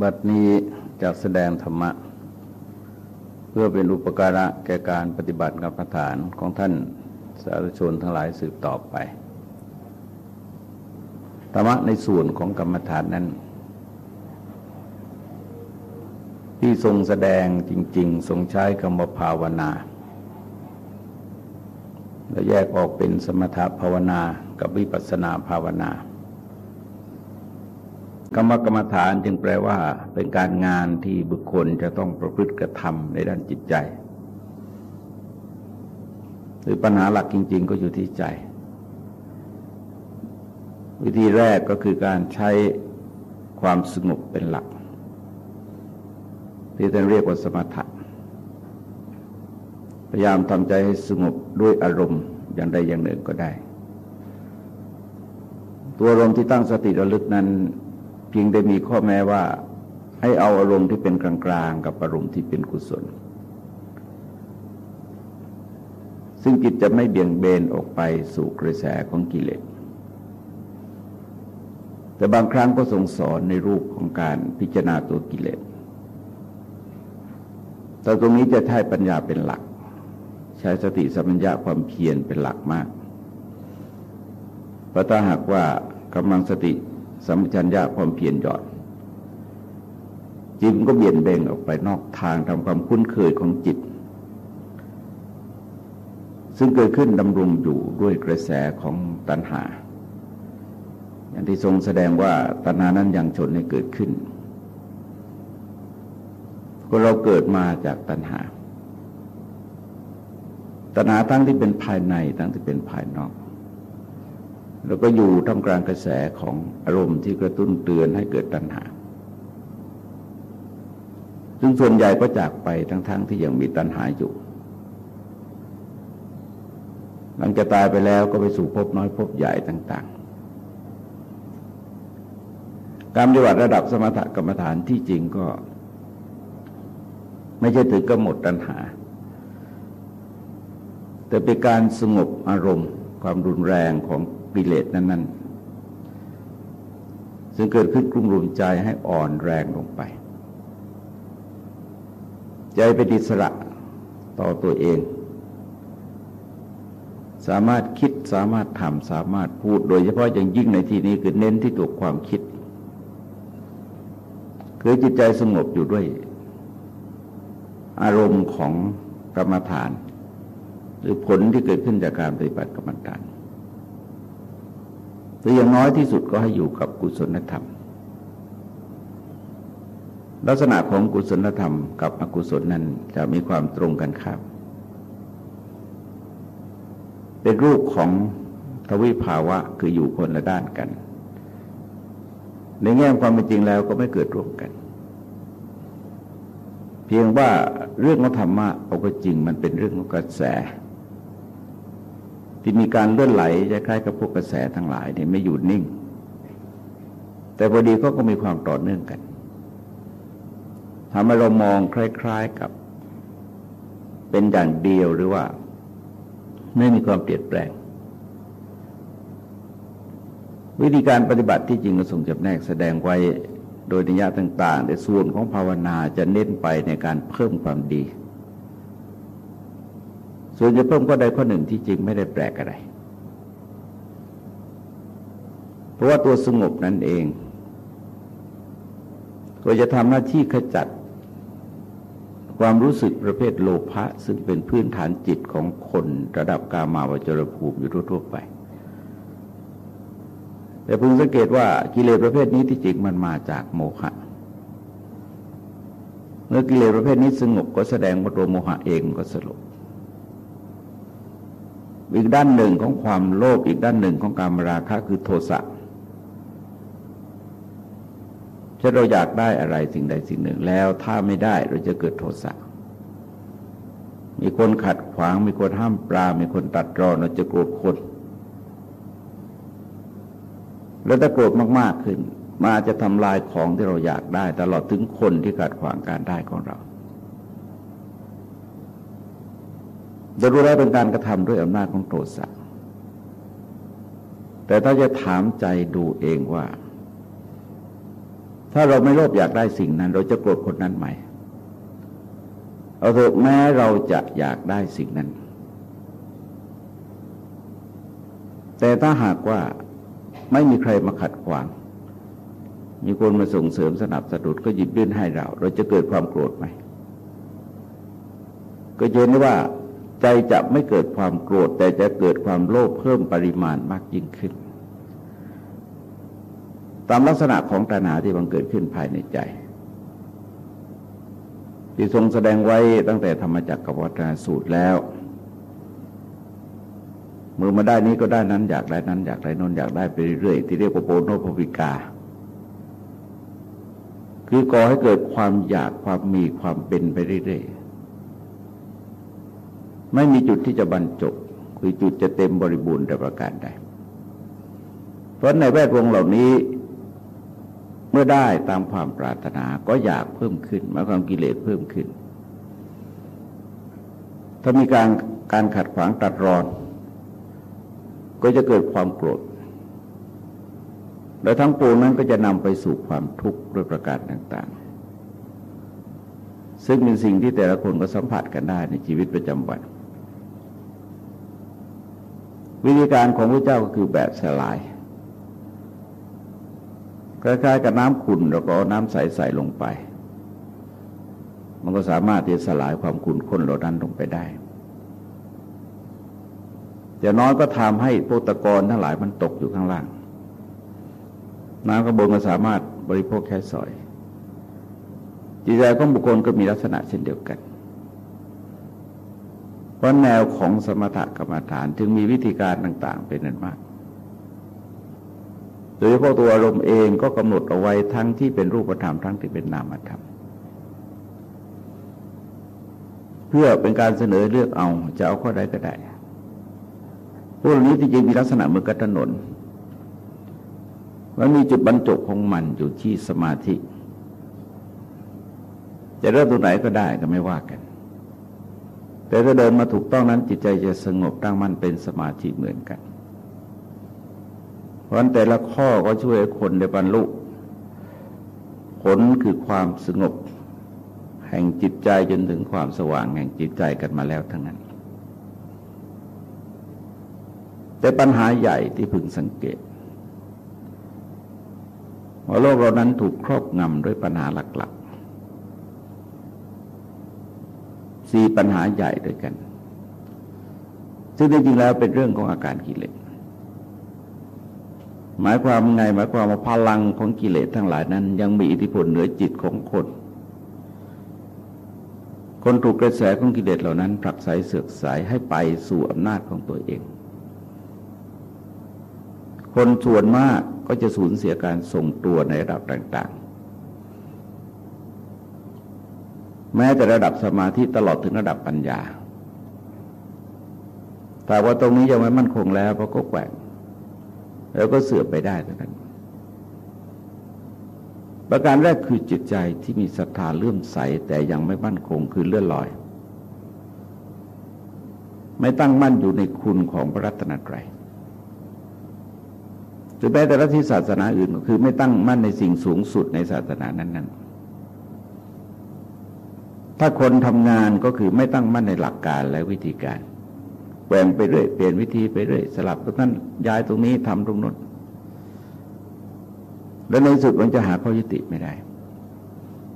บัดนี้จะแสดงธรรมะ เพื่อเป็นอุปการะแก่การปฏิบัติกรรมฐานของท่านสาธุชนทั้งหลายสืบต่อไป ธรรมะในส่วนของกรรมฐานนั้น ที่ทรงแสดงจริง ๆ ทรงใช้คำว่าภาวนา และแยกออกเป็นสมถภาวนากับวิปัสสนาภาวนาคำว่า กรรมฐานจึงแปลว่า เป็นการงานที่บุคคลจะต้องประพฤติกระทำในด้านจิตใจหรือปัญหาหลักจริง ๆ ก็อยู่ที่ใจ วิธีแรกก็คือการใช้ความสงบเป็นหลัก ที่ท่านเรียกว่าสมถะพยายามทำใจให้สงบด้วยอารมณ์อย่างใดอย่างหนึ่งก็ได้ ตัวอารมณ์ที่ตั้งสติระลึกนั้น เพียงได้มีข้อแม้ว่า ให้เอาอารมณ์ที่เป็นกลางๆ กับอารมณ์ที่เป็นกุศล ซึ่งจิตจะไม่เบี่ยงเบนออกไปสู่กระแสของกิเลสแต่บางครั้งก็ทรงสอนในรูปของการพิจารณาตัวกิเลส แต่ตรงนี้จะใช้ปัญญาเป็นหลัก ใช้สติสัมปัญญะความเพียรเป็นหลักมากเพราะถ้าหากว่ากำลังสติ สัมปชัญญะความเพียรหยอดจิตก็เบี่ยนเบงออกไปนอกทางทำความคุ้นเคยของจิต ซึ่งเกิดขึ้นดำรงอยู่ด้วยกระแสของตัณหา อย่างที่ทรงแสดงว่าตัณหานั้นยังชนให้เกิดขึ้นก็เราเกิดมาจากตัณหา ตัณหาทั้งที่เป็นภายในทั้งที่เป็นภายนอก แล้วก็อยู่ท่ามกลางกระแสของอารมณ์ที่กระตุ้นเตือนให้เกิดตัณหา ซึ่งส่วนใหญ่ก็จากไปทั้งๆทที่ยังมีตัณหาอยู่ หลังจะตายไปแล้วก็ไปสู่ภพน้อยภพใหญ่ต่างๆ การปฏิบัติระดับสมถกรรมฐานที่จริงก็ ไม่ใช่ถึงกำหนดตัณหา แต่เป็นการสงบอารมณ์ ความรุนแรงของ กิเลสนั้นๆซึ่งเกิดขึ้นกลุ่มรุมใจให้อ่อนแรงลงไป ใจเป็นอิสระต่อตัวเอง สามารถคิดสามารถทำสามารถพูดโดยเฉพาะอย่างยิ่งในที่นี้คือเน้นที่ตัวความคิดคือจิตใจสงบอยู่ด้วย อารมณ์ของกรรมฐาน หรือผลที่เกิดขึ้นจากการปฏิบัติกรรมฐาน หรืออย่างน้อยที่สุดก็ให้อยู่กับกุศลธรรม ลักษณะของกุศลธรรมกับอกุศลนั้นจะมีความตรงกันข้ามเป็นรูปของทวิภาวะคืออยู่คนละด้านกัน ในแง่ความเป็นจริงแล้วก็ไม่เกิดร่วมกัน เพียงว่าเรื่องของธรรมะเอาก็จริงมันเป็นเรื่องของกระแส ที่มีการเลื่อนไหลคล้ายๆกับพวกกระแสทั้งหลายเนี่ยไม่อยู่นิ่ง แต่พอดีก็ก็มีความต่อเนื่องกันทำให้เรามองคล้าย ๆกับ เป็นอย่างเดียวหรือว่า ไม่มีความเปลี่ยนแปลง วิธีการปฏิบัติที่จริงก็ทรงจำแนกแสดงไว้โดยนิยาต่าง ๆ แต่ส่วนของภาวนาจะเน้นไปในการเพิ่มความดี ส่วนจะเพิ่มก็ได้ข้อหนึ่งที่จริงไม่ได้แปลกอะไร เพราะว่าตัวสงบนั่นเอง ก็จะทำหน้าที่ขจัด ความรู้สึกประเภทโลภะซึ่งเป็นพื้นฐานจิตของคนระดับกามาวจรภูมิอยู่ทั่วๆไป แต่พึงสังเกตว่ากิเลสประเภทนี้ที่จริงมันมาจากโมหะเมื่อกิเลสประเภทนี้สงบก็แสดงว่าตัวโมหะเองก็สลบ อีกด้านหนึ่งของความโลภอีกด้านหนึ่งของการมราคะคือโทสะถ้าเราอยากได้อะไรสิ่งใดสิ่งหนึ่งแล้วถ้าไม่ได้เราจะเกิดโทสะมีคนขัดขวางมีคนห้ามปลามีคนตัดรอนเราจะโกรธคน แล้วถ้าโกรธมาก ๆ ขึ้นมาจะทำลายของที่เราอยากได้ ตลอดถึงคนที่ขัดขวางการได้ของเรา จะรู้แล้วเป็นการกระทำด้วยอำนาจของโทสะแต่ถ้าจะถามใจดูเองว่า ถ้าเราไม่โลภอยากได้สิ่งนั้น เราจะโกรธคนนั้นไหมเอาเถอะแม้เราจะอยากได้สิ่งนั้น แต่ถ้าหากว่าไม่มีใครมาขัดขวางมีคนมาส่งเสริมสนับสนุนก็หยิบยื่นให้เรา เราจะเกิดความโกรธไหม ก็เห็นว่า ใจจะไม่เกิดความโกรธ แต่จะเกิดความโลภเพิ่มปริมาณมากยิ่งขึ้น ตามลักษณะของตัณหาที่บังเกิดขึ้นภายในใจ ที่ทรงแสดงไว้ตั้งแต่ธรรมจักรกับวัฒนสูตรแล้วมือมาได้นี้ก็ได้นั้นอยากได้นั้น อยากได้นนอยากได้ไปเรื่อยๆที่เรียกว่าโปโนภวิกา คือก่อให้เกิดความอยากความมีความเป็นไปเรื่อยๆ ไม่มีจุดที่จะบรรจบคือจุดจะเต็มบริบูรณ์แต่ประการใดเพราะในแวดวงเหล่านี้เมื่อได้ตามความปรารถนาก็อยากเพิ่มขึ้นมาความกิเลสเพิ่มขึ้น ถ้ามีการการขัดขวางตัดรอน ก็จะเกิดความโกรธและทั้งปวงนั้นก็จะนำไปสู่ความทุกข์ด้วยประการต่างๆ ซึ่งเป็นสิ่งที่แต่ละคนก็สัมผัสกันได้ในชีวิตประจำวัน วิธีการของพระเจ้าก็คือแบบสลายคล้ายๆกับน้ำขุ่นเราก็น้ำใสใส่ลงไป มันก็สามารถที่จะสลายความขุ่นข้นเหล่านั้นลงไปได้อย่างน้อยก็ทำให้พวกตะกอนทั้งหลายมันตกอยู่ข้างล่าง น้ำกระบนก็สามารถบริโภคแค่สอยจิตใจของบุคคลก็มีลักษณะเช่นเดียวกัน เพราะแนวของสมถกรรมฐานจึงมีวิธีการต่าง ๆ เป็นนั้นมาก โดยเฉพาะตัวอารมณ์เองก็กำหนดเอาไว้ทั้งที่เป็นรูปธรรมทั้งที่เป็นนามธรรม เพื่อเป็นการเสนอเลือกเอาจะเอาข้อใดก็ได้พวกนี้ที่จริงมีลักษณะเหมือนกับถนนมันมีจุดบรรจบของมันอยู่ที่สมาธิ จะเริ่มตรงไหนก็ได้ก็ไม่ว่ากัน แต่ถ้าเดินมาถูกต้องนั้นจิตใจจะสงบตั้งมั่นเป็นสมาธิเหมือนกัน เพราะนั้นแต่ละข้อก็ช่วยคนได้บรรลุผลคือความสงบ แห่งจิตใจจนถึงความสว่างแห่งจิตใจกันมาแล้วทั้งนั้น แต่ปัญหาใหญ่ที่พึงสังเกตว่าโลกเรานั้นถูกครอบงำด้วยปัญหาหลักๆ สี่ปัญหาใหญ่ด้วยกัน ซึ่งจริงๆแล้วเป็นเรื่องของอาการกิเลสหมายความไงหมายความว่าพลังของกิเลสทั้งหลายนั้น ยังมีอิทธิพลเหนือจิตของคน คนถูกกระแสของกิเลสเหล่านั้นผลักไสเสือกสายให้ไปสู่อำนาจของตัวเอง คนส่วนมากก็จะสูญเสียการทรงตัวในระดับต่างๆ แม้แต่ระดับสมาธิตลอดถึงระดับปัญญา แต่ว่าตรงนี้ยังไม่มั่นคงแล้วเพราะก็แกว่งแล้วก็เสื่อมไปได้ทั้งนั้น ประการแรกคือจิตใจที่มีศรัทธาเลื่อมใสแต่ยังไม่มั่นคงคือเลื่อนลอย ไม่ตั้งมั่นอยู่ในคุณของพระรัตนตรัยรือแม้แต่ลัทธิศาสนาอื่นก็คือไม่ตั้งมั่นในสิ่งสูงสุดในศาสนานั้นๆ ถ้าคนทำงานก็คือไม่ตั้งมั่นในหลักการและวิธีการแปลงไปเรื่อยเปลี่ยนวิธีไปเรื่อยสลับตรงนั้นย้ายตรงนี้ทำตรงนั้นแล้วในสุดมันจะหาข้อยุติไม่ได้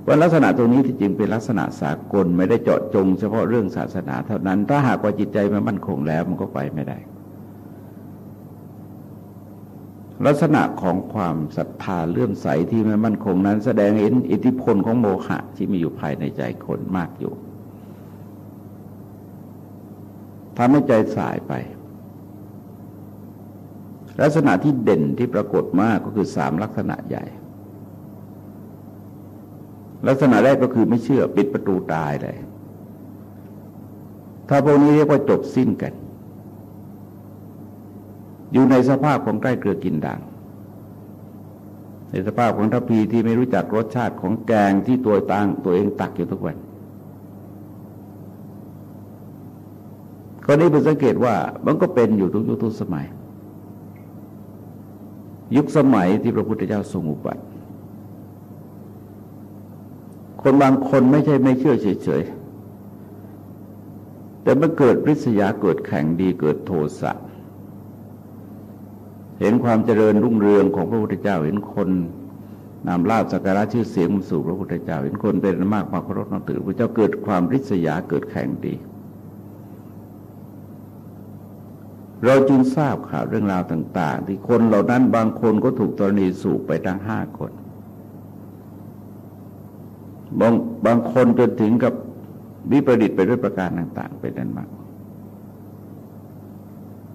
ว่าลักษณะตรงนี้ที่จริงเป็นลักษณะสากลไม่ได้เจาะจงเฉพาะเรื่องศาสนาเท่านั้น ถ้าหากว่าจิตใจมันมั่นคงแล้วมันก็ไปไม่ได้ ลักษณะของความศรัทธาเลื่อมใสที่ไม่มั่นคงนั้น แสดงเห็นอิทธิพลของโมหะที่มีอยู่ภายในใจคนมากอยู่ทำให้ใจสายไป ลักษณะที่เด่นที่ปรากฏมากก็คือสามลักษณะใหญ่ ลักษณะแรกก็คือไม่เชื่อปิดประตูตายเลย ถ้าพวกนี้เรียกว่าจบสิ้นกัน อยู่ในสภาพของใกล้เกลือกินด่าง ในสภาพของทัพพีที่ไม่รู้จักรสชาติของแกงที่ตัวตังตัวเองตักอยู่ทุกวันก็นี้เป็นสังเกตว่ามันก็เป็นอยู่ทุกยุคทุกสมัย ยุคสมัยที่พระพุทธเจ้าทรงอุบัติ คนบางคนไม่ใช่ไม่เชื่อเฉยๆแต่เมื่อเกิดริษยาเกิดแข่งดีเกิดโทสะ เห็นความเจริญรุ่งเรืองของพระพุทธเจ้าเห็นคนนำลาบสักการะชื่อเสียงมาสู่พระพุทธเจ้า เห็นคนเป็นมากมาเคารพนับถือพระเจ้าเกิดความริษยาเกิดแข่งดี เราจึงทราบข่าวเรื่องราวต่าง ๆ ที่คนเหล่านั้นบางคนก็ถูกตรณีสูบไปทั้งห้าคน บางบางคนจนถึงกับวิประดิษฐ์ไปด้วยประการต่าง ๆ เป็นนั้นมาก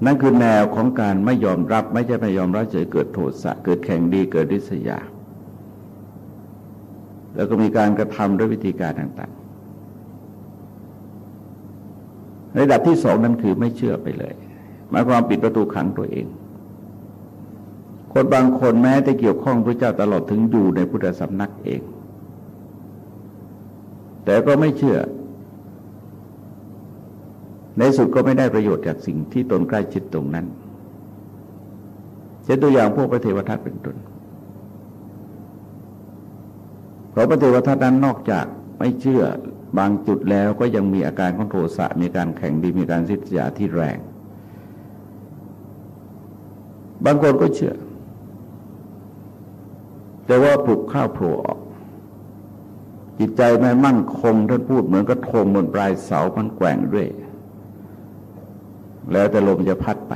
นั่นคือแนวของการไม่ยอมรับไม่ใช่ไม่ยอมรับเฉยเกิดโทสะเกิดแข่งดีเกิดริษยา แล้วก็มีการกระทำด้วยวิธีการต่างๆระดับที่สองนั้นคือไม่เชื่อไปเลยหมายความปิดประตูขังตัวเอง คนบางคนแม้จะเกี่ยวข้องพระเจ้าตลอดถึงอยู่ในพุทธสำนักเอง แต่ก็ไม่เชื่อ ในสุดก็ไม่ได้ประโยชน์จากสิ่งที่ตนใกล้ชิดตรงนั้นเช่นตัวอย่างพวกพระเทวทัตเป็นต้นเพราะพระเทวทัตนั้นนอกจากไม่เชื่อบางจุดแล้วก็ยังมีอาการของโทสะมีการแข่งดีมีการสิทธิยาที่แรง บางคนก็เชื่อ แต่ว่าปลุกข้าวโผล่ออก จิตใจไม่มั่นคงท่านพูดเหมือนกระทงบนปลายเสามันแกว่งด้วย แล้วแต่ลมจะพัดไป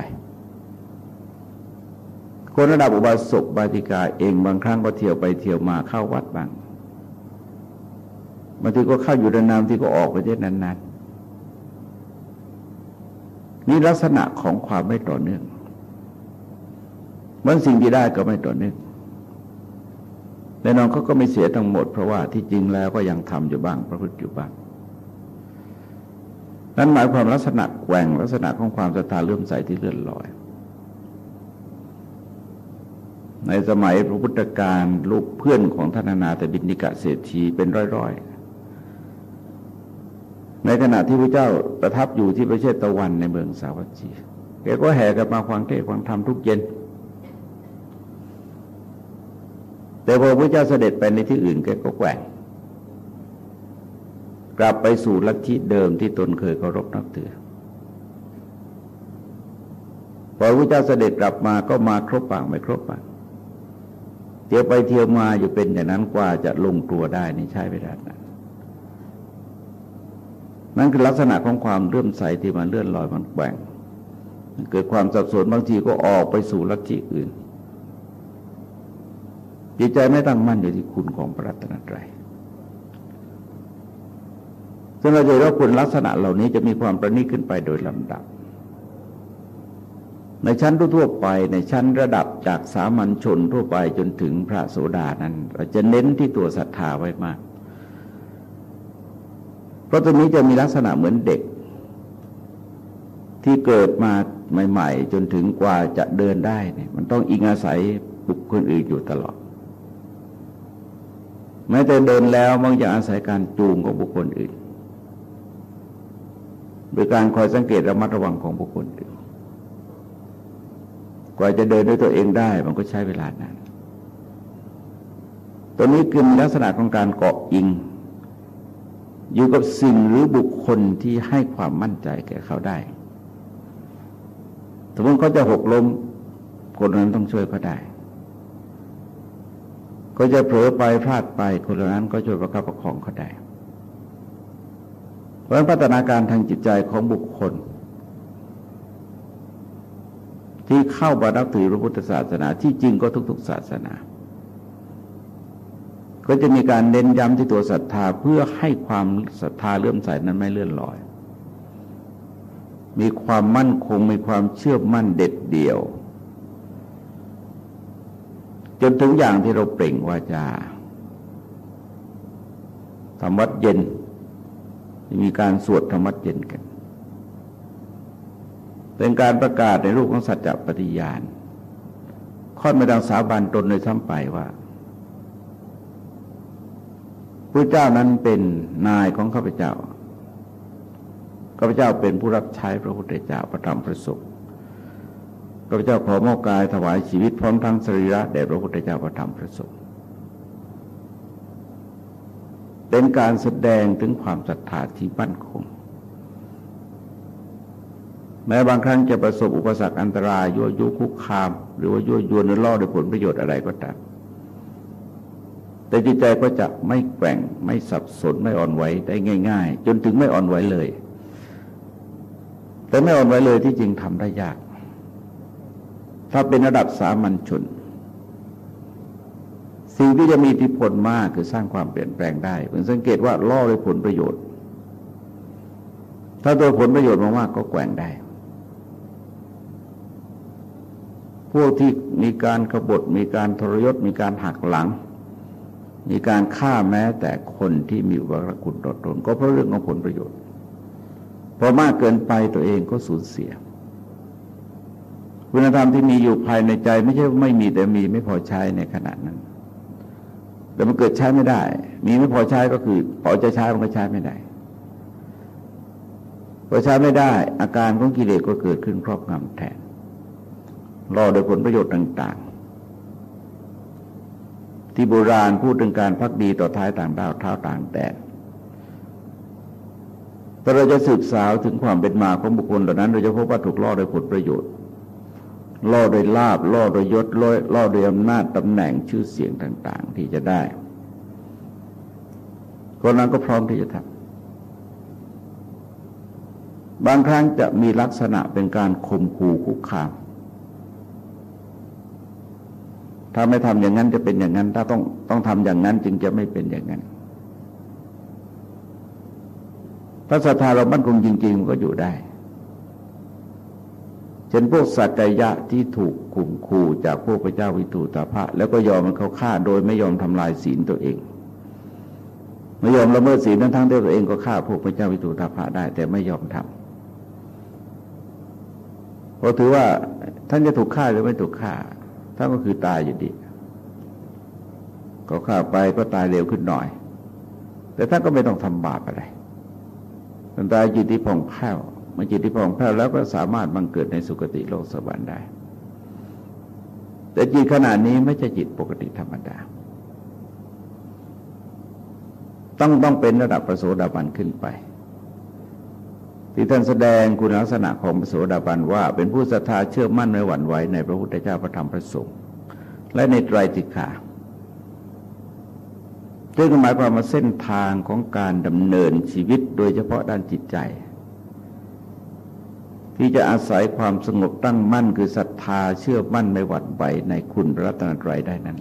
คนระดับอุบาสกบาติกาเองบางครั้งก็เที่ยวไปเที่ยวมาเข้าวัดบ้างบางทีก็เข้าอยู่นานๆที่ก็ออกไปเช่นนั้นๆนี่ลักษณะของความไม่ต่อเนื่องมันสิ่งที่ได้ก็ไม่ต่อเนื่องแน่นอนเขาก็ไม่เสียทั้งหมดเพราะว่าที่จริงแล้วก็ยังทำอยู่บ้างประพฤติอยู่บ้าง นั้นหมายความลักษณะแกว่งลักษณะของความศรัทธาเลื่อมใสที่เลื่อนลอย ในสมัยพระพุทธการลูกเพื่อนของท่านนาแต่บินิกะเศรษฐีเป็นร้อยๆ ในขณะที่พระเจ้าประทับอยู่ที่ประเทศตะวันในเมืองสาวัตถีแกก็แห่กันมาฟังเทศฟังธรรมทุกเย็น แต่พอพระเจ้าเสด็จไปในที่อื่นแกก็แกว่ง กลับไปสู่ลัทธิเดิมที่ตนเคยเคารพนับถือพอพระเจ้าเสด็จกลับมาก็มาครบปากไม่ครบปากเที่ยวไปเที่ยวมาอยู่เป็นอย่างนั้นกว่าจะลงตัวได้นี่ใช่ไม่ได้นะนั่นคือลักษณะของความเลื่อมใสที่มันเลื่อนลอยมันแกว่งเกิดความสับสนบางทีก็ออกไปสู่ลัทธิอื่นจิตใจไม่ตั้งมั่นอยู่ที่คุณของพระรัตนตรัย ซึ่งเราจะเห็นว่าคุณลักษณะเหล่านี้จะมีความประณีตขึ้นไปโดยลำดับ ในชั้นทั่วไปในชั้นระดับจากสามัญชนทั่วไปจนถึงพระโสดานั้น เราจะเน้นที่ตัวศรัทธาไว้มาก เพราะตัวนี้จะมีลักษณะเหมือนเด็ก ที่เกิดมาใหม่ ๆ จนถึงกว่าจะเดินได้เนี่ยมันต้องอิงอาศัยบุคคลอื่นอยู่ตลอดแม้แต่เดินแล้วมันจะอาศัยการจูงของบุคคลอื่น โดยการคอยสังเกตระมัดระวังของบุคคลอื่นกว่าจะเดินด้วยตัวเองได้มันก็ใช้เวลานานตัวนี้คือลักษณะของการเกาะอิง อยู่กับสิ่งหรือบุคคลที่ให้ความมั่นใจแก่เขาได้สมมติเขาจะหกล้มคนนั้นต้องช่วยเขาได้ ก็จะเผลอไปพลาดไปคนเหล่านั้นก็ช่วยประคับประคองเขาได้ เพราะนั้นพัฒนาการทางจิตใจของบุคคล ที่เข้าบานับถือพระพุทธศาสนาที่จริงก็ทุก ๆ ศาสนา ก็จะมีการเน้นย้ำที่ตัวศรัทธาเพื่อให้ความศรัทธาเลื่อมใสนั้นไม่เลื่อนลอย มีความมั่นคงมีความเชื่อมั่นเด็ดเดี่ยว จนถึงอย่างที่เราเปล่งวาจาธรรมวัดเย็น มีการสวดธรรมวัดเย็นกัน เป็นการประกาศในรูปของสัจจปฏิญาณค่อนมาดังสาบานตนในซ้ำไปว่าพระเจ้านั้นเป็นนายของข้าพเจ้าข้าพเจ้าเป็นผู้รับใช้พระพุทธเจ้าประธรรมประสบพระเจ้าขอมอบกายถวายชีวิตพร้อมทั้งสรีระแด่พระพุทธเจ้าประธรรมพระสงฆ์ เป็นการแสดงถึงความศรัทธาที่มั่นคง แม้บางครั้งจะประสบอุปสรรคอันตรายยั่วยุคุกคาม หรือว่ายั่วยวนหรือล่อด้วยผลประโยชน์อะไรก็ตามแต่จิตใจก็จะไม่แกว่งไม่สับสนไม่อ่อนไหวได้ง่าย ๆ จนถึงไม่อ่อนไหวเลย แต่ไม่อ่อนไหวเลยที่จริงทำได้ยาก ถ้าเป็นระดับสามัญชน สิ่งที่จะมีอิทธิพลมากคือสร้างความเปลี่ยนแปลงได้ผมสังเกตว่าล่อด้วยผลประโยชน์ ถ้าตัวผลประโยชน์มากๆก็แกว่งได้ พวกที่มีการขบฏมีการทรยศมีการหักหลัง มีการฆ่าแม้แต่คนที่มีอุปกคุณต่อตนก็เพราะเรื่องของผลประโยชน์พอมากเกินไปตัวเองก็สูญเสียคุณธรรมที่มีอยู่ภายในใจไม่ใช่ไม่มีแต่มีไม่พอใช้ในขณะนั้น แต่มันเกิดใช้ไม่ได้ มีไม่พอใช้ก็คือพอจะใช้มันก็ใช้ไม่ได้พอใช้ไม่ได้ อาการของกิเลสก็เกิดขึ้นครอบงำแทนรอโดยผลประโยชน์ต่าง ๆ ที่โบราณพูดถึงการพักดีต่อท้ายต่างดาวเท้าต่างแดนแต่เราจะสืบสาวถึงความเป็นมาของบุคคลเหล่านั้น เราจะพบว่าถูกล่อโดยผลประโยชน์ ล่อโดยลาบล่อโดยยศล่อโดยอำนาจตำแหน่งชื่อเสียงต่าง ๆ ที่จะได้ คนนั้นก็พร้อมที่จะทำบางครั้งจะมีลักษณะเป็นการข่มขู่คุกคาม ถ้าไม่ทำอย่างนั้นจะเป็นอย่างนั้น ถ้าต้องต้องทำอย่างนั้นจึงจะไม่เป็นอย่างนั้นถ้าศรัทธาเรามั่นคงจริงๆมันก็อยู่ได้ เช่นพวกสัตยะที่ถูกข่มขู่จากพวกพระเจ้าวิตูตาภะแล้วก็ยอมมันเขาฆ่าโดยไม่ยอมทำลายศีลตัวเองไม่ยอมละเมิดศีลทั้งทั้งที่ตัวเองก็ฆ่าพวกพระเจ้าวิตูตาภะได้ แต่ไม่ยอมทำเพราะถือว่าท่านจะถูกฆ่าหรือไม่ถูกฆ่าท่านก็คือตายอยู่ดีก็ข้าไปก็ตายเร็วขึ้นหน่อย แต่ท่านก็ไม่ต้องทำบาปอะไรท่านตายจิตที่ผ่องแผ้ว เมื่อจิตที่ผ่องแผ้วแล้วก็สามารถบังเกิดในสุคติโลกสวรรค์ได้ แต่จิตขนาดนี้ไม่ใช่จิตปกติธรรมดา ต้องต้องเป็นระดับประโสดาบันขึ้นไป ที่ท่านแสดงคุณลักษณะของประโสดาบันว่า เป็นผู้ศรัทธาเชื่อมั่นในหวั่นไหวในพระพุทธเจ้าพระธรรมพระสงฆ์และในไตรติขาซึ่งหมายความว่าเส้นทางของการดำเนินชีวิตโดยเฉพาะด้านจิตใจ ที่จะอาศัยความสงบตั้งมั่นคือศรัทธาเชื่อมั่นไม่หวั่นไหวในคุณพระรัตนตรัยได้นั้น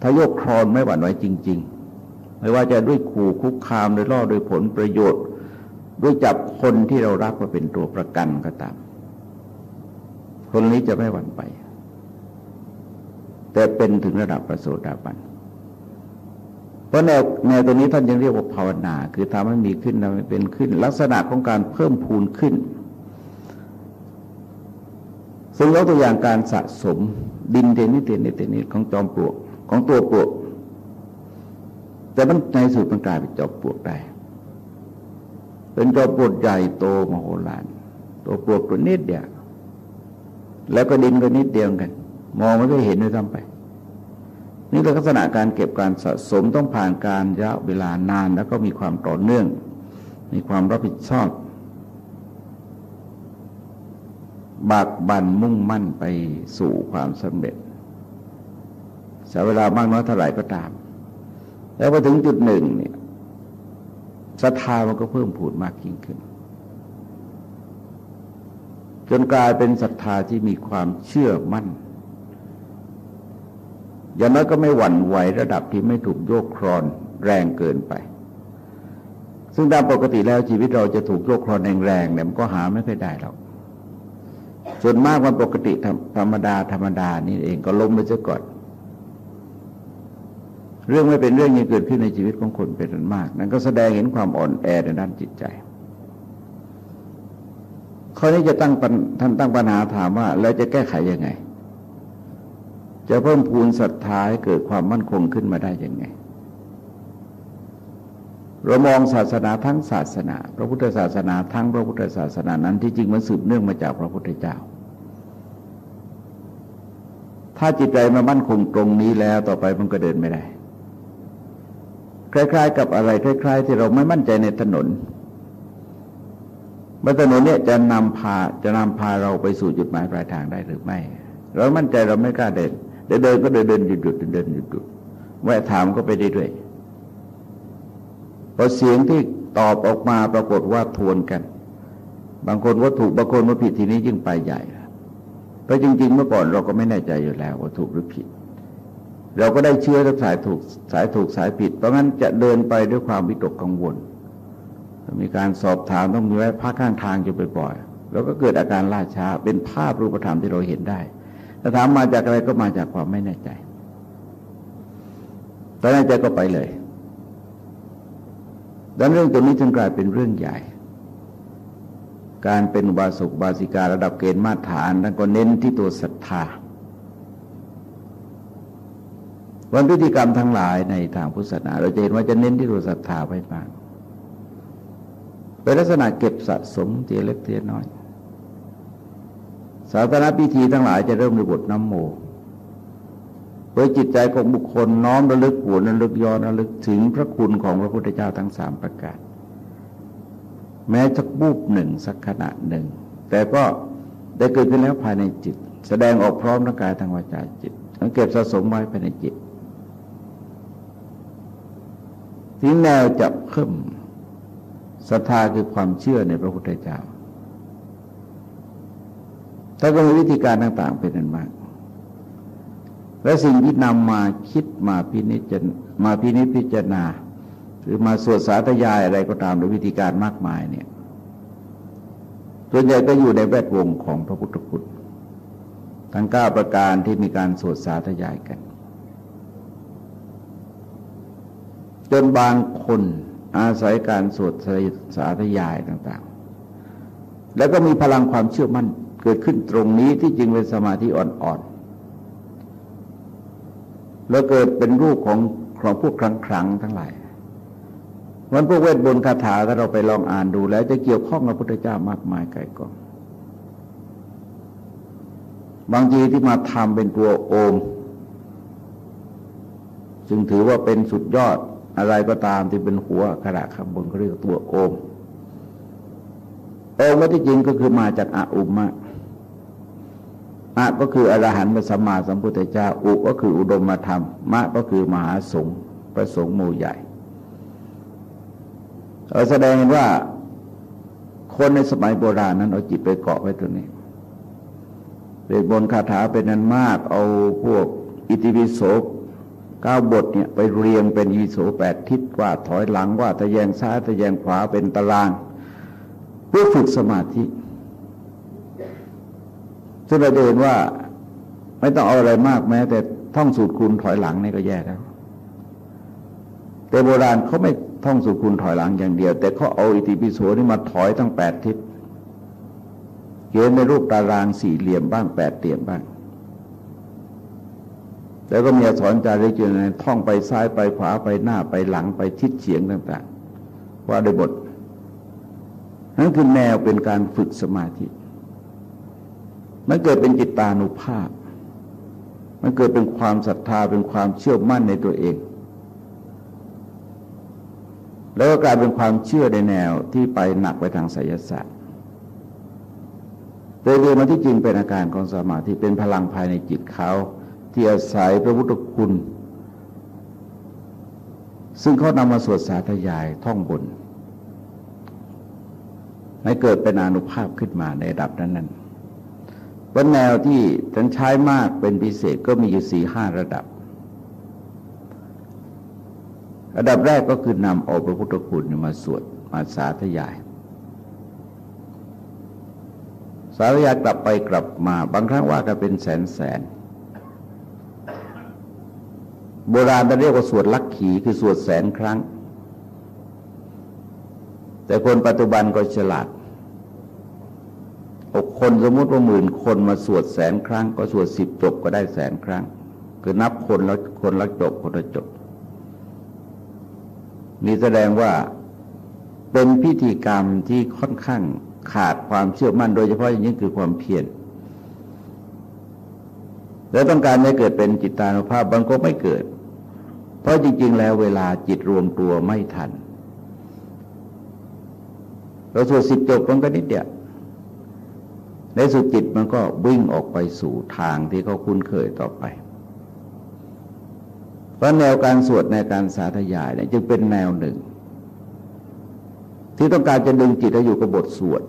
ถ้าโยกครอนไม่หวั่นไหวจริง ๆ ไม่ว่าจะด้วยขู่คุกคามโดยล่อโดยผลประโยชน์ ด้วยจับคนที่เรารักมาเป็นตัวประกันก็ตาม คนนี้จะไม่หวั่นไหวแต่เป็นถึงระดับประโสดาบัน เพราะแนวแนวตรงนี้ท่านยังเรียกว่าภาวนา คือทำให้มีขึ้นทำให้เป็นขึ้น ลักษณะของการเพิ่มพูนขึ้น ซึ่งยกตัวอย่างการสะสมดินเทนิเทนิเทนิของจอมปลวกของตัวปลวก แต่มันในสุดมันกลายเป็นจอมปลวกได้ เป็นจอมปลวกใหญ่โตมโหฬารตัวปลวกตัวนิดเดียวแล้วก็ดินก็นิดเดียวกัน มองไม่ก็เห็นด้วยซ้ำไป นี่เป็นลักษณะการเก็บการสะสมต้องผ่านการระยะเวลานาน แล้วก็มีความต่อเนื่อง มีความรับผิดชอบ บากบันมุ่งมั่นไปสู่ความสำเร็จใช้เวลามากน้อยเท่าไหร่ก็ตาม แล้วพอถึงจุดหนึ่งเนี่ยศรัทธามันก็เพิ่มพูนมากยิ่งขึ้น จนกลายเป็นศรัทธาที่มีความเชื่อมั่น อย่างน้อยก็ไม่หวั่นไหวระดับที่ไม่ถูกโยกครอนแรงเกินไป ซึ่งตามปกติแล้วชีวิตเราจะถูกโยกครอนแรงๆเนี่ยมันก็หาไม่ค่อยได้หรอกส่วนมากวันปกติธรรมดาธรรมดานี่เองก็ล้มไปซะก่อน เรื่องไม่เป็นเรื่องยังเกิดขึ้นในชีวิตของคนเป็นมาก นั้นก็แสดงเห็นความอ่อนแอในด้านจิตใจข้อนี้จะตั้งท่านตั้งปัญหาถามว่าแล้วจะแก้ไขยังไง จะเพิ่มพูนศรัทธาให้เกิดความมั่นคงขึ้นมาได้ยังไง เรามองศาสนาทั้งศาสนา พระพุทธศาสนาทั้งพระพุทธศาสนานั้นที่จริงมันสืบเนื่องมาจากพระพุทธเจ้า ถ้าจิตใจมามั่นคงตรงนี้แล้วต่อไปมันก็เดินไม่ได้ คล้าย ๆ กับอะไรคล้าย ๆ ที่เราไม่มั่นใจในถนนว่าถนนเนี่ยจะนำพาจะนำพาเราไปสู่จุดหมายปลายทางได้หรือไม่ เรามั่นใจเราไม่กล้าเดิน เดินเดินก็เดินเดินหยุดหยุดเดินเดินหยุดหยุดแวะถามก็ไปได้ด้วยพอเสียงที่ตอบออกมาปรากฏว่าทวนกัน บางคนว่าถูกบางคนว่าผิดทีนี้ยิ่งไปใหญ่เพราะจริง ๆ เมื่อก่อนเราก็ไม่แน่ใจอยู่แล้วว่าถูกหรือผิด เราก็ได้เชื่อทั้งสายถูกสายถูกสายผิด เพราะงั้นจะเดินไปด้วยความวิตกกังวล มีการสอบถามต้องมีไว้พักข้างทางอยู่บ่อยๆแล้วก็เกิดอาการล่าช้าเป็นภาพรูปธรรมที่เราเห็นได้ ถ้าถามมาจากอะไรก็มาจากความไม่แน่ใจตอนแน่ใจก็ไปเลยดังเรื่องตัวนี้จึงกลายเป็นเรื่องใหญ่ การเป็นบาสุกบาสิการะดับเกณฑ์มาตรฐานแล้วก็เน้นที่ตัวศรัทธา วันพิธีกรรมทั้งหลายในทางพุทธศาสนา เราจะเห็นว่าจะเน้นที่ตัวศรัทธาไว้มาก เป็นลักษณะเก็บสะสมเทียเล็กเทียน้อย สาธารณพิธีทั้งหลายจะเริ่มด้วยบทน้ำโมเพื่อจิตใจของบุคคลน้อมระลึกหวนระลึกย้อนระลึกถึงพระคุณของพระพุทธเจ้าทั้งสามประการ แม้สักบูบหนึ่งสักขณะหนึ่ง แต่ก็ได้เกิดขึ้นแล้วภายในจิต แสดงออกพร้อมทั้งกายทั้งวาจาจิตต้องเก็บสะสมไว้ภายในจิตที่แนวจะเพิ่มศรัทธาคือความเชื่อในพระพุทธเจ้า ถ้าก็มีวิธีการต่าง ๆ เป็นอันมาก และสิ่งที่นำมาคิดมาพินิจมาพินิจพิจารณา หรือมาสวดสาธยายอะไรก็ตามโดยวิธีการมากมายเนี่ยส่วนใหญ่ก็อยู่ในแวดวงของพระพุทธคุณทั้งเก้าประการที่มีการสวดสาธยายกัน จนบางคนอาศัยการสวดสาธยายต่าง ๆ แล้วก็มีพลังความเชื่อมั่น กิดขึ้นตรงนี้ที่จริงเป็นสมาธิอ่อนๆ แล้วเกิดเป็นรูปของของพวกครั้งๆทั้งหลายวันพวกเวทบนคาถาถ้าเราไปลองอ่านดูแล้ว จะเกี่ยวข้องกับพระพุทธเจ้ามากมายไกลกองบางทีที่มาทำเป็นตัวโอม จึงถือว่าเป็นสุดยอดอะไรก็ตามที่เป็นหัวขระข้างบนก็เรียกตัวโอมโอมว่าที่จริงก็คือมาจากอาอุมะ อะก็คืออรหันต์สัมมาสัมพุทธเจ้า อุก็คืออุดมธรรม มะก็คือมหาสงฆ์ประสงค์หมู่ใหญ่เราแสดงว่าคนในสมัยโบราณนั้นเอาจิตไปเกาะไว้ตัวนี้เป็นบนคาถาเป็นนั้นมาก เอาพวกอิติปิโสเก้าบทเนี่ยไปเรียงเป็นยีโสแปดทิศว่าถอยหลังว่าตะแยงซ้ายตะแยงขวาเป็นตาราง เพื่อฝึกสมาธิ ซึ่งเราจะเห็นว่าไม่ต้องเอาอะไรมากแม้ แต่ท่องสูตรคูณถอยหลังนี่ก็แย่แล้วแต่โบราณเขาไม่ท่องสูตรคูณถอยหลังอย่างเดียว แต่เขาเอาอิติปิโสนี่มาถอยทั้งแปดทิศเขียนในรูปตารางสี่เหลี่ยมบ้างแปดเหลี่ยมบ้าง แล้วก็มีอักษรจารึกอยู่ในท่องไปซ้ายไปขวาไปหน้าไปหลังไปทิศเฉียงต่าง ๆ ว่าโดยบทนั่นคือแนวเป็นการฝึกสมาธิ มันเกิดเป็นจิตตานุภาพ มันเกิดเป็นความศรัทธาเป็นความเชื่อมั่นในตัวเอง แล้วก็กลายเป็นความเชื่อในแนวที่ไปหนักไปทางไสยศาสตร์โดยรวมมาที่จริงเป็นอาการของสมาธิเป็นพลังภายในจิตเขาที่อาศัยพระพุทธคุณ ซึ่งเขานำมาสวดสาธยายท่องบนให้เกิดเป็นอนุภาพขึ้นมาในระดับนั้นนั้ นวันแนวที่ฉันใช้มากเป็นพิเศษก็มีอยู่สี่ห้าระดับ ระดับแรกก็คือนำเอาพระพุทธคุณมาสวดมาสาธยาย สาธยายกลับไปกลับมาบางครั้งว่ากันเป็นแสนแสน โบราณจะเรียกว่าสวดลักขีคือสวดแสนครั้ง แต่คนปัจจุบันก็ฉลาด อกคนสมมติว่าหมื่นคนมาสวดแสนครั้ง ก็สวดสิบจบก็ได้แสนครั้ง คือนับคนแล้วคนละจบคนละจบ นี่แสดงว่าเป็นพิธีกรรมที่ค่อนข้างขาดความเชื่อมั่นโดยเฉพาะอย่างยิ่งคือความเพียรแล้วต้องการให้เกิดเป็นจิตตานุภาพบางก็ไม่เกิด เพราะจริง ๆ แล้วเวลาจิตรวมตัวไม่ทัน เราสวดสิบจบมันก็นิดเดียว ในสุดจิตมันก็วิ่งออกไปสู่ทางที่เขาคุ้นเคยต่อไป เพราะแนวการสวดในการสาธยายเนี่ยจึงเป็นแนวหนึ่ง ที่ต้องการจะดึงจิตให้อยู่กับบทสวด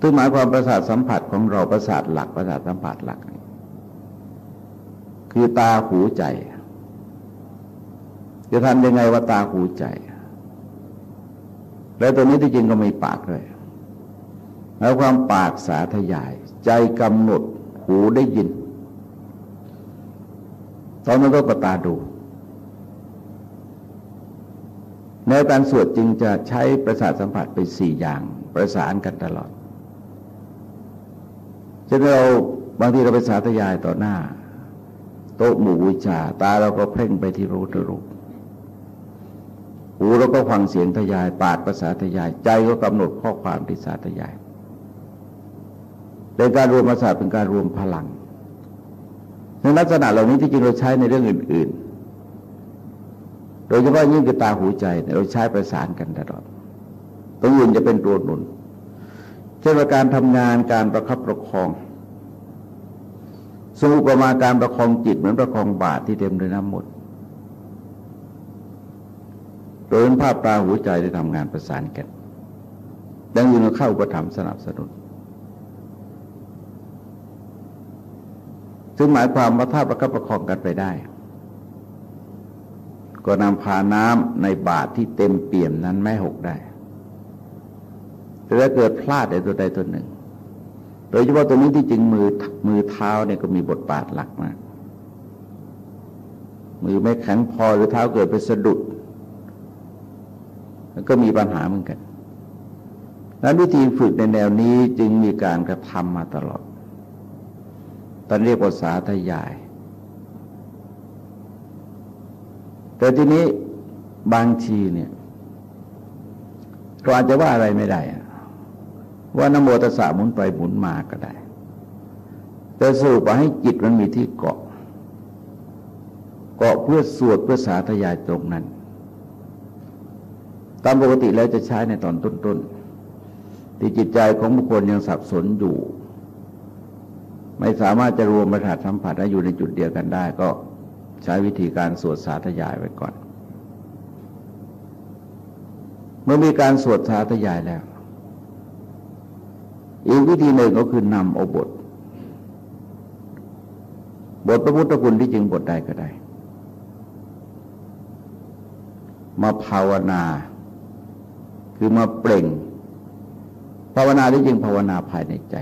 ซึ่งหมายความประสาทสัมผัสของเราประสาทหลักประสาทสัมผัสหลัก คือตาหูใจ จะทำยังไงว่าตาหูใจ แล้วตัวนี้ที่จริงก็มีปากด้วย แล้วความปากสาธยาย ใจกำหนดหูได้ยิน ตอนนั้นก็ประตาดู ในการสวดจึงจะใช้ประสาทสัมผัสไปสี่อย่างประสานกันตลอดจะเราบางทีเราไปสาธยายต่อหน้า โต๊ะหมู่วิชาตาเราก็เพ่งไปที่รู้ทรูหูเราก็ฟังเสียงทยาย ปากภาษาทยาย ใจก็กำหนดข้อความที่สาธยาย เป็นการรวมประสาทเป็นการรวมพลัง ในลักษณะเหล่านี้ที่จริงเราใช้ในเรื่องอื่น ๆ โดยเฉพาะยิ่งคือตาหูใจเราใช้ประสานกันตลอดตรงอื่นจะเป็นตัวหนุนเช่นการทำงานการประคับประคองสมุประมาการประคองจิตเหมือนประคองบาตรที่เต็มด้วยน้ำหมด โดยภาพตาหูใจได้ทำงานประสานกันดังนั้นเข้าประถมสนับสนุน ซึ่งหมายความว่าถ้าประคับประคองกันไปได้ ก็นำพาน้ำในบาตรที่เต็มเปี่ยมนั้นไม่หกได้ แต่ถ้าเกิดพลาดใดตัวใดตัวหนึ่ง โดยเฉพาะตรงนี้ที่จริงมือมือเท้าเนี่ยก็มีบทบาทหลักมาก มือไม่แข็งพอหรือเท้าเกิดไปสะดุดก็มีปัญหาเหมือนกัน นั้นวิธีฝึกในแนวนี้จึงมีการกระทำมาตลอด ตอนเรียกว่าสาธยาย แต่ทีนี้บางทีเนี่ยเราอาจจะว่าอะไรไม่ได้ ว่านโมตสาหมุนไปหมุนมาก็ได้ แต่สรุปว่าให้จิตมันมีที่เกาะ เกาะเพื่อสวดเพื่อสาธยายตรงนั้น ตามปกติแล้วจะใช้ในตอนต้นๆที่จิตใจของบุคคลยังสับสนอยู่ ไม่สามารถจะรวมประสาทสัมผัสได้อยู่ในจุดเดียวกันได้ ก็ใช้วิธีการสวดสาธยายไว้ก่อน เมื่อมีการสวดสาธยายแล้ว อีกวิธีหนึ่งก็คือนำเอาบท บทพระพุทธคุณที่จริงบทใดก็ได้ มาภาวนา คือมาเปล่ง ภาวนาที่จริงภาวนาภายในใจ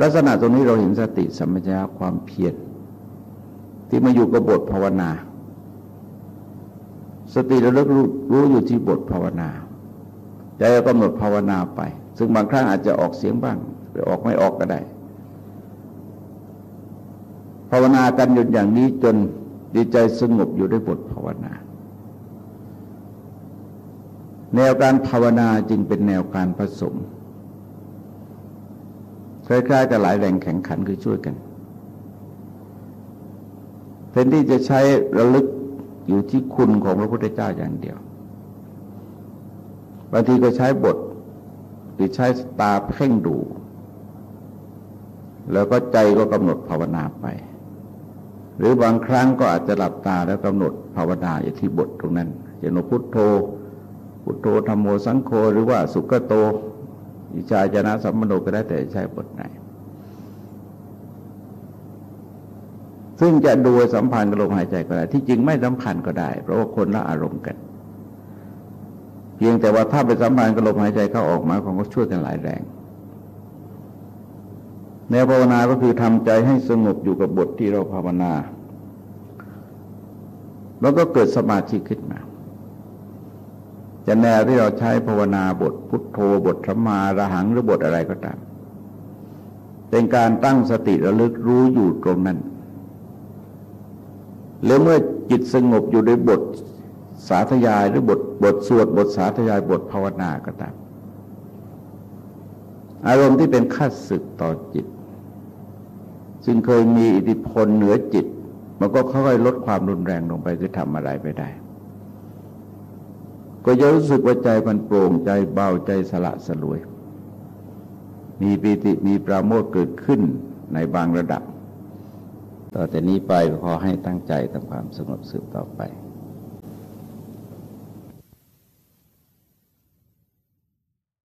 ลักษณะตรงนี้เราเห็นสติสัมปชัญญะความเพียรที่มาอยู่กับบทภาวนา สติเราเลิกรู้รู้อยู่ที่บทภาวนาใจเรากำหนดภาวนาไป ซึ่งบางครั้งอาจจะออกเสียงบ้าง หรือออกไม่ออกก็ได้ ภาวนากันอยู่อย่างนี้จนดีใจสงบอยู่ด้วยบทภาวนา แนวการภาวนาจึงเป็นแนวการผสม คล้ายๆกับหลายแหล่งแข่งขันคือช่วยกันแทนที่จะใช้ระลึกอยู่ที่คุณของพระพุทธเจ้าอย่างเดียว บางทีก็ใช้บทหรือใช้ตาเพ่งดู แล้วก็ใจก็กำหนดภาวนาไป หรือบางครั้งก็อาจจะหลับตาแล้วกำหนดภาวนาอยู่ที่บทตรงนั้นเช่นพุทโธพุทโธธรรมโมสังโฆหรือว่าสุกโต วิชาจนะสัมมโนก็ได้แต่ใช้บทไหน ซึ่งจะดูสัมพันธ์กับลมหายใจก็ได้ ที่จริงไม่สัมพันธ์ก็ได้ เพราะว่าคนละอารมณ์กัน เพียงแต่ว่าถ้าไปสัมพันธ์กับลมหายใจเข้าออกมาของก็ช่วยกันหลายแรงแนวภาวนาก็คือทำใจให้สงบอยู่กับบทที่เราภาวนา แล้วก็เกิดสมาธิขึ้นมา จะแนวที่เราใช้ภาวนาบทพุทโธบทธรรมาระหังหรือบทอะไรก็ตาม เป็นการตั้งสติระลึกรู้อยู่ตรงนั้นแล้วเมื่อจิตสงบอยู่ในบทสาธยายหรือบทบทสวดบทสาธยายบทภาวนาก็ตาม อารมณ์ที่เป็นข้าศึกต่อจิต ซึ่งเคยมีอิทธิพลเหนือจิต มันก็ค่อยๆลดความรุนแรงลงไปคือทำอะไรไปได้ ก็จะรู้สึกว่าใจมันโปร่งใจเบาใจสละสลวย มีปีติมีปราโมทเกิดขึ้นในบางระดับ ต่อแต่นี้ไปขอให้ตั้งใจทำความสงบสืบต่อไป